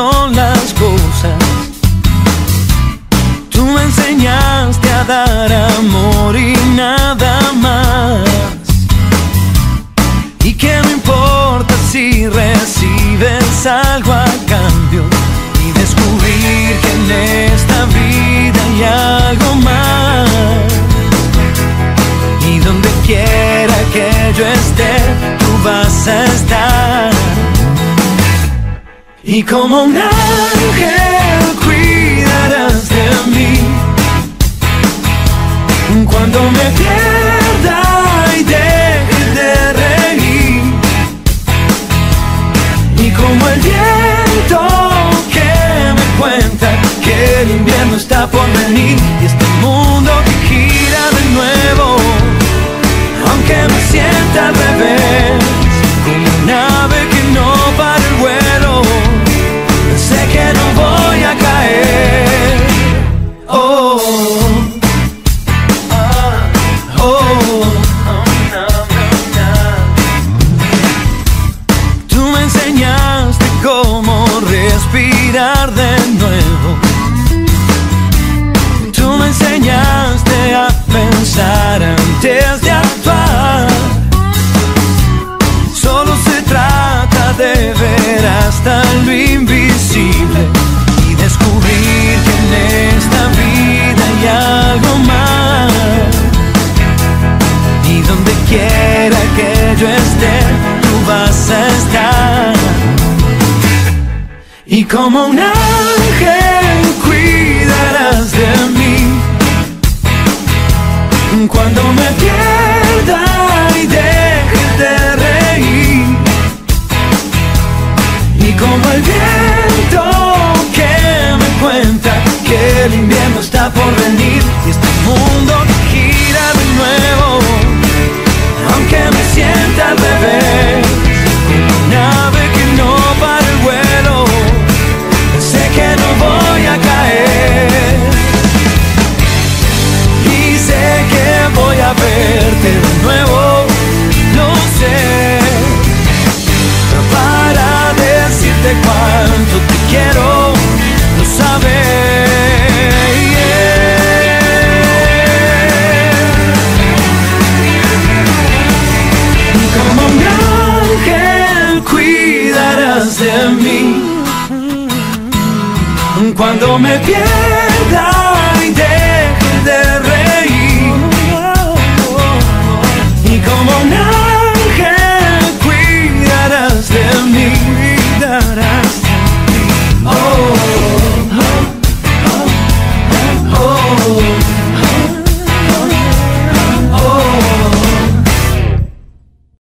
son las cosas. Tú me enseñaste a dar amor y nada más. Y que no importa si recibes algo a cambio. Y descubrir que en esta vida ya Y como un ángel cuidarás de mí cuando me pierda y deje de reír. Y como el viento que me cuenta que el invierno está por venir enseñaste a pensar antes de actuar. Solo se trata de ver hasta lo invisible y descubrir que en esta vida hay algo más. Y donde quiera que yo esté, tú vas a estar. Y como una Cuando me pierda